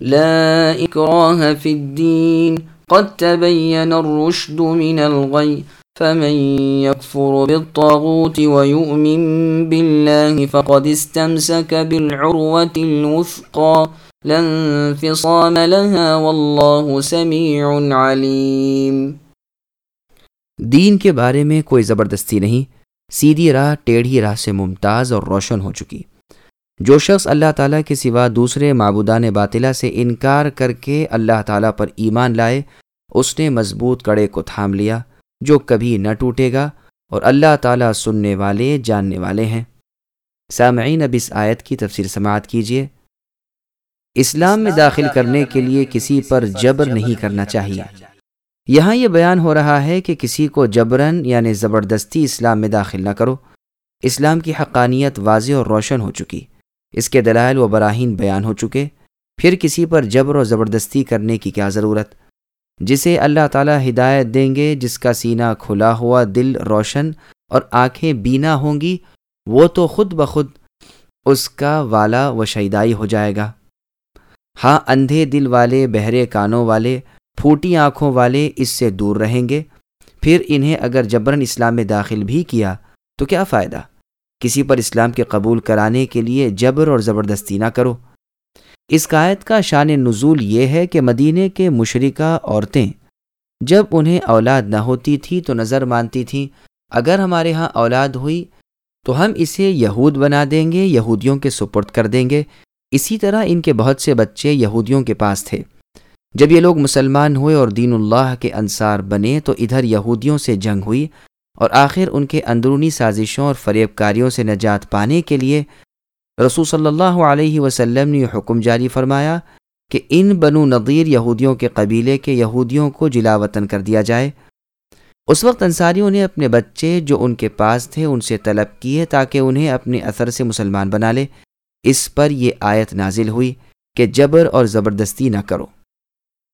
لا إكراه في الدين. قد تبين الرشد من الغي. فمن يكفر بالطاغوت ويؤمن بالله فقد استمسك بالعروة الوثقى. لن فصام لها والله سميع عليم. دین کے بارے میں کوئی زبردستی نہیں سیدھی راہ ٹیڑھی راہ سے ممتاز اور روشن ہو چکی۔ جو شخص اللہ تعالیٰ کے سوا دوسرے معبودان باطلا سے انکار کر کے اللہ تعالیٰ پر ایمان لائے، اس نے مضبوط کڑے کو تھام لیا، جو کبھی نہ ٹوٹے گا اور اللہ تعالیٰ سننے والے، جاننے والے ہیں۔ سامعین، اب اس آیت کی تفسیر سماعت کیجیے اسلام میں داخل کرنے کے لیے کسی پر جبر نہیں کرنا چاہیے۔ یہاں یہ بیان ہو رہا ہے کہ کسی کو جبرن یعنی زبردستی اسلام میں داخل نہ کرو۔ اسلام کی حقانیت واضح اور روشن ہو چکی۔ اس کے دلائل و براہین بیان ہو چکے۔ پھر کسی پر جبر و زبردستی کرنے کی کیا ضرورت؟ جسے اللہ تعالیٰ ہدایت دیں گے، جس کا سینہ کھلا ہوا دل روشن اور آنکھیں بینا ہوں گی، وہ تو خود بخود اس کا والا و شیدائی ہو جائے گا۔ ہاں اندھے دل والے، بہرے کانوں والے، پھوٹی آنکھوں والے اس سے دور رہیں گے۔ پھر انہیں اگر جبرن اسلام میں داخل بھی کیا تو کیا فائدہ؟ کسی پر اسلام کے قبول کرانے کے لیے جبر اور زبردستی نہ کرو۔ اس قائد کا شان نزول یہ ہے کہ مدینے کے مشرقہ عورتیں جب انہیں اولاد نہ ہوتی تھی تو نظر مانتی تھیں، اگر ہمارے ہاں اولاد ہوئی تو ہم اسے یہود بنا دیں گے، یہودیوں کے سپرد کر دیں گے۔ اسی طرح ان کے بہت سے بچے یہودیوں کے پاس تھے۔ جب یہ لوگ مسلمان ہوئے اور دین اللہ کے انصار بنے تو ادھر یہودیوں سے جنگ ہوئی۔ اور آخر ان کے اندرونی سازشوں اور فریب کاریوں سے نجات پانے کے لیے رسول صلی اللہ علیہ وسلم نے حکم جاری فرمایا کہ ان بنو نظیر یہودیوں کے قبیلے کے یہودیوں کو جلا وطن کر دیا جائے۔ اس وقت انصاریوں نے اپنے بچے جو ان کے پاس تھے ان سے طلب کیے تاکہ انہیں اپنے اثر سے مسلمان بنا لے۔ اس پر یہ آیت نازل ہوئی کہ جبر اور زبردستی نہ کرو۔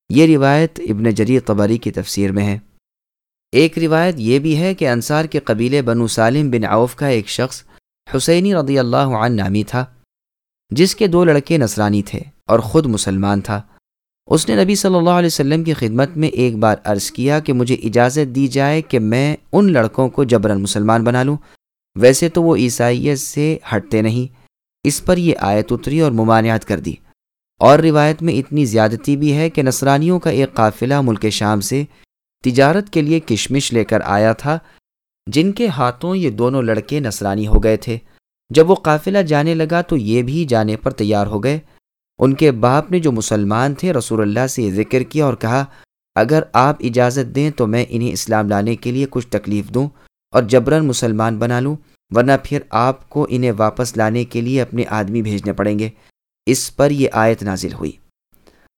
یہ روایت ابن جری قبری کی تفسیر میں ہے۔ ایک روایت یہ بھی ہے کہ انصار کے قبیلے بنو سالم بن عوف کا ایک شخص حسینی رضی اللہ عنہ نامی تھا، جس کے دو لڑکے نصرانی تھے اور خود مسلمان تھا۔ اس نے نبی صلی اللہ علیہ وسلم کی خدمت میں ایک بار عرض کیا کہ مجھے اجازت دی جائے کہ میں ان لڑکوں کو جبرن مسلمان بنا لوں۔ ویسے تو وہ عیسائیت سے ہٹتے نہیں۔ اس پر یہ آیت اتری اور ممانعت کر دی۔ اور روایت میں اتنی زیادتی بھی ہے کہ نصرانیوں کا ایک قافلہ ملک شام سے تجارت کے لیے کشمش لے کر آیا تھا، جن کے ہاتھوں یہ دونوں لڑکے نصرانی ہو گئے تھے۔ جب وہ قافلہ جانے لگا تو یہ بھی جانے پر تیار ہو گئے۔ ان کے باپ نے جو مسلمان تھے، رسول اللہ سے یہ ذکر کیا اور کہا، اگر آپ اجازت دیں تو میں انہیں اسلام لانے کے لیے کچھ تکلیف دوں اور جبرن مسلمان بنا لوں، ورنہ پھر آپ کو انہیں واپس لانے کے لیے اپنے آدمی بھیجنے پڑیں گے۔ اس پر یہ آیت نازل ہوئی۔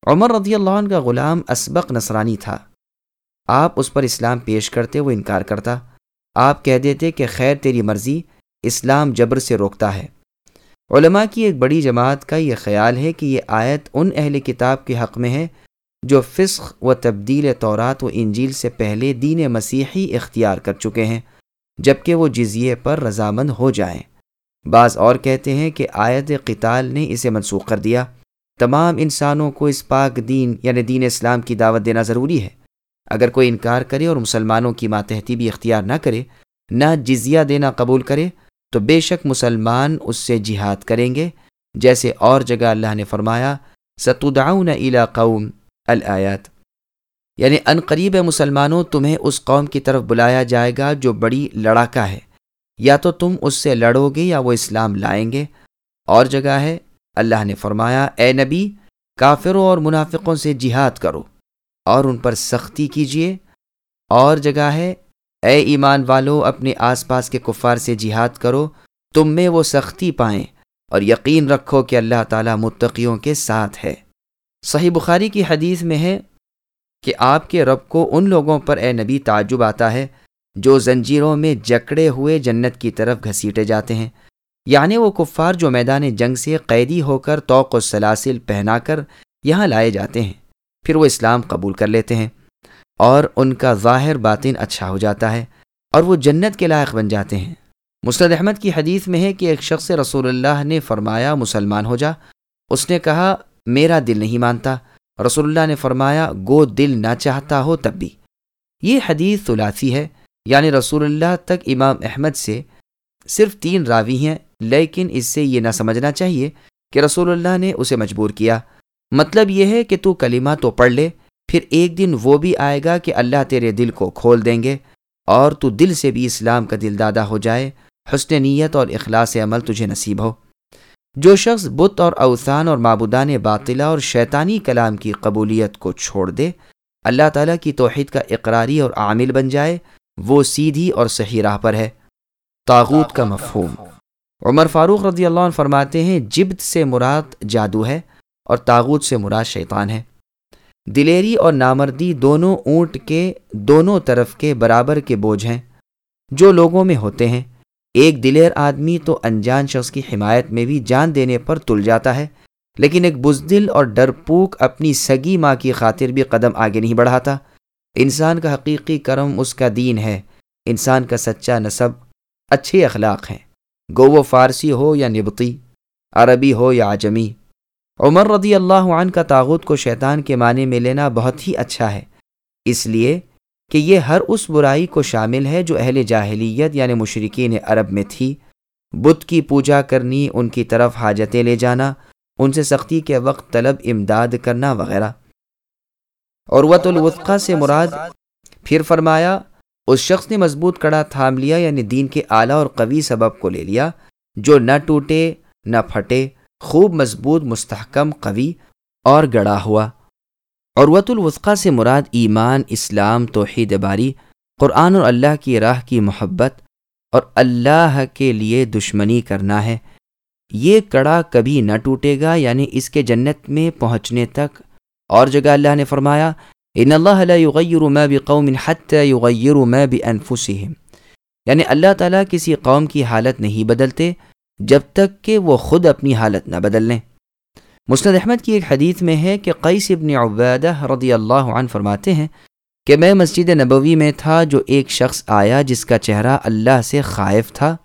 عمر رضی اللہ عنہ کا غلام اسبق نصرانی تھا۔ آپ اس پر اسلام پیش کرتے وہ انکار کرتا۔ آپ کہہ دیتے کہ خیر تیری مرضی، اسلام جبر سے روکتا ہے۔ علماء کی ایک بڑی جماعت کا یہ خیال ہے کہ یہ آیت ان اہل کتاب کے حق میں ہے جو فسق و تبدیل طورات و انجیل سے پہلے دین مسیحی اختیار کر چکے ہیں، جبکہ وہ جزیے پر رضامند ہو جائیں۔ بعض اور کہتے ہیں کہ آیت قتال نے اسے منسوخ کر دیا۔ تمام انسانوں کو اس پاک دین یعنی دین اسلام کی دعوت دینا ضروری ہے۔ اگر کوئی انکار کرے اور مسلمانوں کی ماتحتی بھی اختیار نہ کرے، نہ جزیہ دینا قبول کرے، تو بے شک مسلمان اس سے جہاد کریں گے۔ جیسے اور جگہ اللہ نے فرمایا، ستدعون الى قوم الآیات یعنی ان قریب مسلمانوں تمہیں اس قوم کی طرف بلایا جائے گا جو بڑی لڑاکا ہے۔ یا تو تم اس سے لڑو گے یا وہ اسلام لائیں گے۔ اور جگہ ہے، اللہ نے فرمایا، اے نبی، کافروں اور منافقوں سے جہاد کرو۔ اور ان پر سختی کیجیے۔ اور جگہ ہے، اے ایمان والو، اپنے آس پاس کے کفار سے جہاد کرو، تم میں وہ سختی پائیں۔ اور یقین رکھو کہ اللہ تعالیٰ متقیوں کے ساتھ ہے۔ صحیح بخاری کی حدیث میں ہے کہ آپ کے رب کو ان لوگوں پر اے نبی تعجب آتا ہے جو زنجیروں میں جکڑے ہوئے جنت کی طرف گھسیٹے جاتے ہیں۔ یعنی وہ کفار جو میدان جنگ سے قیدی ہو کر توق و سلاسل پہنا کر یہاں لائے جاتے ہیں۔ پھر وہ اسلام قبول کر لیتے ہیں اور ان کا ظاہر باطن اچھا ہو جاتا ہے اور وہ جنت کے لائق بن جاتے ہیں۔ مسرد احمد کی حدیث میں ہے کہ ایک شخص رسول اللہ نے فرمایا، مسلمان ہو جا۔ اس نے کہا، میرا دل نہیں مانتا۔ رسول اللہ نے فرمایا، گو دل نہ چاہتا ہو تب بھی۔ یہ حدیث ثلاثی ہے یعنی رسول اللہ تک امام احمد سے صرف تین راوی ہیں، لیکن اس سے یہ نہ سمجھنا چاہیے کہ رسول اللہ نے اسے مجبور کیا۔ مطلب یہ ہے کہ تو کلمہ تو پڑھ لے، پھر ایک دن وہ بھی آئے گا کہ اللہ تیرے دل کو کھول دیں گے، اور تو دل سے بھی اسلام کا دل دادا ہو جائے۔ حسن نیت اور اخلاص عمل تجھے نصیب ہو۔ جو شخص بت اور اوسان اور معبودان باطلہ اور شیطانی کلام کی قبولیت کو چھوڑ دے، اللہ تعالیٰ کی توحید کا اقراری اور عامل بن جائے، وہ سیدھی اور صحیح راہ پر ہے۔ تاغوت کا مفہوم۔ عمر فاروق رضی اللہ عنہ فرماتے ہیں، جبت سے مراد جادو ہے۔ اور تاغوت سے مراد شیطان ہے۔ دلیری اور نامردی دونوں اونٹ کے دونوں طرف کے برابر کے بوجھ ہیں، جو لوگوں میں ہوتے ہیں۔ ایک دلیر آدمی تو انجان شخص کی حمایت میں بھی جان دینے پر تل جاتا ہے، لیکن ایک بزدل اور ڈرپوک اپنی سگی ماں کی خاطر بھی قدم آگے نہیں بڑھاتا۔ انسان کا حقیقی کرم اس کا دین ہے۔ انسان کا سچا نصب اچھے اخلاق ہیں۔ گو وہ فارسی ہو یا نبتی عربی ہو یا عجمی۔ عمر رضی اللہ عنہ کا تاغت کو شیطان کے معنی میں لینا بہت ہی اچھا ہے۔ اس لیے کہ یہ ہر اس برائی کو شامل ہے جو اہل جاہلیت یعنی مشرقین عرب میں تھی۔ بت کی پوجا کرنی، ان کی طرف حاجتیں لے جانا، ان سے سختی کے وقت طلب امداد کرنا وغیرہ۔ اور وط الوطقہ سے مراد پھر فرمایا، اس شخص نے مضبوط کڑا تھام لیا یعنی دین کے اعلیٰ اور قوی سبب کو لے لیا، جو نہ ٹوٹے، نہ پھٹے۔ خوب مضبوط، مستحکم، قوی اور گڑا ہوا۔ اور وط الوثقہ سے مراد ایمان، اسلام، توحید باری، قرآن اور اللہ کی راہ کی محبت اور اللہ کے لیے دشمنی کرنا ہے۔ یہ کڑا کبھی نہ ٹوٹے گا یعنی اس کے جنت میں پہنچنے تک۔ اور جگہ اللہ نے فرمایا، ان اللہ لا یغیر ما بقوم حتى یغیر ما بانفسهم یعنی اللہ تعالیٰ کسی قوم کی حالت نہیں بدلتے۔ جب تک کہ وہ خود اپنی حالت نہ بدل لیں۔ مسند احمد کی ایک حدیث میں ہے کہ قیس ابن عبیدہ رضی اللہ عنہ فرماتے ہیں کہ میں مسجد نبوی میں تھا جو ایک شخص آیا جس کا چہرہ اللہ سے خائف تھا۔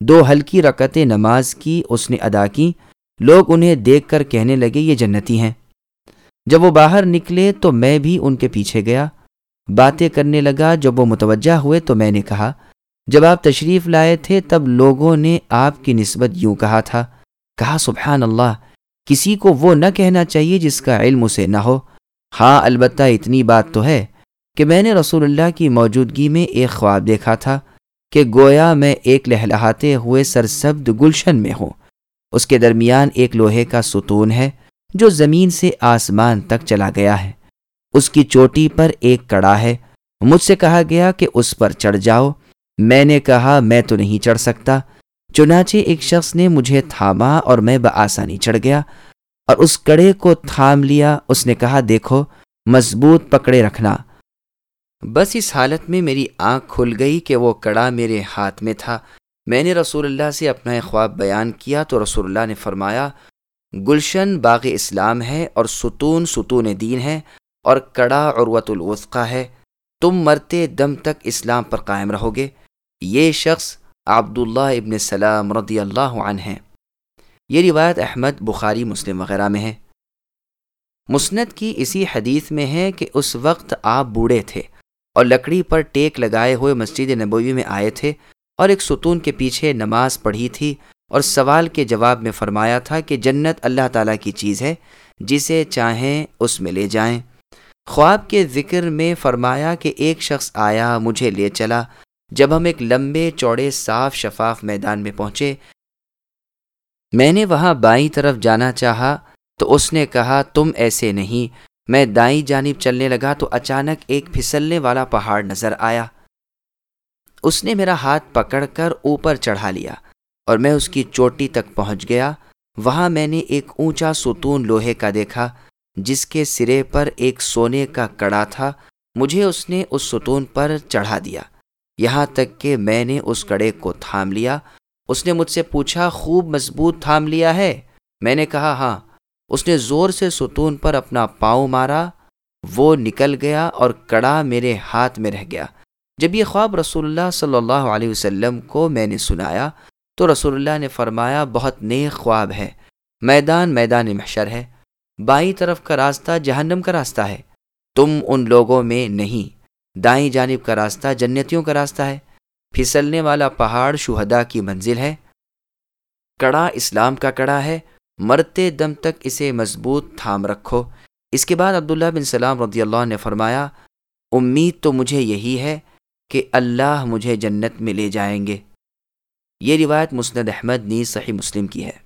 دو ہلکی رکت نماز کی اس نے ادا کی۔ لوگ انہیں دیکھ کر کہنے لگے، یہ جنتی ہیں۔ جب وہ باہر نکلے تو میں بھی ان کے پیچھے گیا۔ باتیں کرنے لگا، جب وہ متوجہ ہوئے تو میں نے کہا جب آپ تشریف لائے تھے تب لوگوں نے آپ کی نسبت یوں کہا تھا، کہا، سبحان اللہ، کسی کو وہ نہ کہنا چاہیے جس کا علم اسے نہ ہو۔ ہاں البتہ اتنی بات تو ہے کہ میں نے رسول اللہ کی موجودگی میں ایک خواب دیکھا تھا کہ گویا میں ایک لہلہاتے ہوئے سرسبد گلشن میں ہوں۔ اس کے درمیان ایک لوہے کا ستون ہے جو زمین سے آسمان تک چلا گیا ہے۔ اس کی چوٹی پر ایک کڑا ہے۔ مجھ سے کہا گیا کہ اس پر چڑھ جاؤ۔ میں نے کہا، میں تو نہیں چڑھ سکتا۔ چنانچہ ایک شخص نے مجھے تھاما اور میں بآسانی چڑھ گیا اور اس کڑے کو تھام لیا۔ اس نے کہا، دیکھو، مضبوط پکڑے رکھنا۔ بس اس حالت میں میری آنکھ کھل گئی کہ وہ کڑا میرے ہاتھ میں تھا۔ میں نے رسول اللہ سے اپنا خواب بیان کیا تو رسول اللہ نے فرمایا، گلشن باغ اسلام ہے اور ستون ستون دین ہے اور کڑا عروت الوثقہ ہے۔ تم مرتے دم تک اسلام پر قائم رہو گے۔ یہ شخص عبداللہ ابن سلام رضی اللہ عنہ ہیں یہ روایت احمد، بخاری، مسلم وغیرہ میں ہے۔ مسند کی اسی حدیث میں ہے کہ اس وقت آپ بوڑھے تھے اور لکڑی پر ٹیک لگائے ہوئے مسجد نبوی میں آئے تھے اور ایک ستون کے پیچھے نماز پڑھی تھی اور سوال کے جواب میں فرمایا تھا کہ جنت اللہ تعالیٰ کی چیز ہے، جسے چاہیں اس میں لے جائیں۔ خواب کے ذکر میں فرمایا کہ ایک شخص آیا، مجھے لے چلا جب ہم ایک لمبے چوڑے صاف شفاف میدان میں پہنچے، میں نے وہاں بائیں طرف جانا چاہا تو اس نے کہا، تم ایسے نہیں، میں دائیں جانب چلنے لگا تو اچانک ایک پھسلنے والا پہاڑ نظر آیا۔ اس نے میرا ہاتھ پکڑ کر اوپر چڑھا لیا اور میں اس کی چوٹی تک پہنچ گیا۔ وہاں میں نے ایک اونچا ستون لوہے کا دیکھا، جس کے سرے پر ایک سونے کا کڑا تھا۔ مجھے اس نے اس ستون پر چڑھا دیا۔ یہاں تک کہ میں نے اس کڑے کو تھام لیا۔ اس نے مجھ سے پوچھا، خوب مضبوط تھام لیا ہے؟ میں نے کہا ہاں۔ اس نے زور سے ستون پر اپنا پاؤں مارا، وہ نکل گیا اور کڑا میرے ہاتھ میں رہ گیا۔ جب یہ خواب رسول اللہ صلی اللہ علیہ وسلم کو میں نے سنایا، تو رسول اللہ نے فرمایا، بہت نیک خواب ہے۔ میدان میدان محشر ہے۔ بائیں طرف کا راستہ جہنم کا راستہ ہے۔ تم ان لوگوں میں نہیں۔ دائیں جانب کا راستہ جنتیوں کا راستہ ہے۔ پھسلنے والا پہاڑ شہدا کی منزل ہے۔ کڑا اسلام کا کڑا ہے۔ مرتے دم تک اسے مضبوط تھام رکھو۔ اس کے بعد عبداللہ بن سلام رضی اللہ نے فرمایا، امید تو مجھے یہی ہے کہ اللہ مجھے جنت میں لے جائیں گے۔ یہ روایت مسند احمد نیز صحیح مسلم کی ہے۔